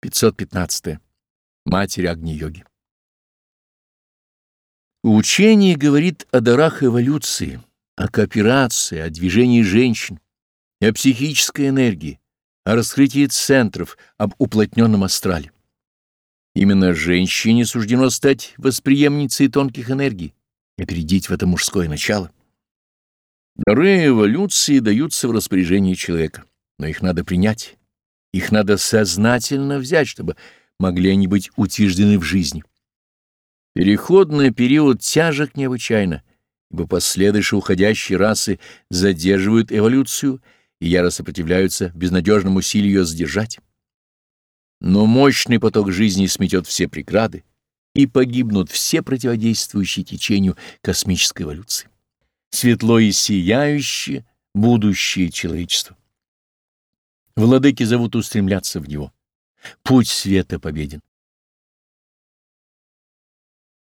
515. Матерь Агни-йоги. Учение говорит о дарах эволюции, о кооперации, о движении женщин, о психической энергии, о раскрытии центров, об уплотненном астрале. Именно женщине суждено стать восприемницей тонких энергий и опередить в это мужское начало. Дары эволюции даются в распоряжении человека, но их надо принять, их надо сознательно взять, чтобы могли они быть утверждены в жизни. Переходный период тяжек необычайно, ибо последующие уходящие расы задерживают эволюцию и яро сопротивляются безнадежному усилию ее сдержать. Но мощный поток жизни сметет все преграды, и погибнут все противодействующие течению космической эволюции. Светло и сияющее будущее человечества. Владыки зовут устремляться в него. Путь света победен.